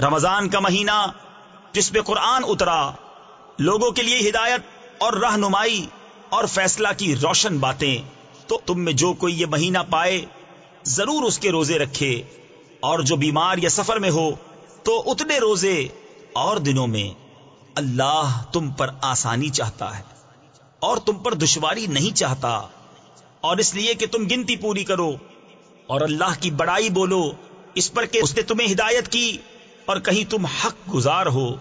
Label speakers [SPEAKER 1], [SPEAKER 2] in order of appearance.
[SPEAKER 1] رمضان کا مہینہ جس پہ قرآن اترا، لوگوں کے لیے ہدایت اور رہنمائی اور فیصلہ کی روشن باتیں۔ تو تم میں جو کوئی یہ مہینہ پائے، ضرور اس کے روزے رکھے۔ اور جو بیمار یا سفر میں ہو، تو اتنے روزے اور دنوں میں۔ اللہ تم پر آسانی چاہتا ہے، اور تم پر دشواری نہیں چاہتا۔ اور اس لیے کہ تم گنتی پوری کرو، اور اللہ کی بڑائی بولو، اس پر کہ اس نے تمہیں ہدایت کی۔ اور کہیں تم حق گزار ہو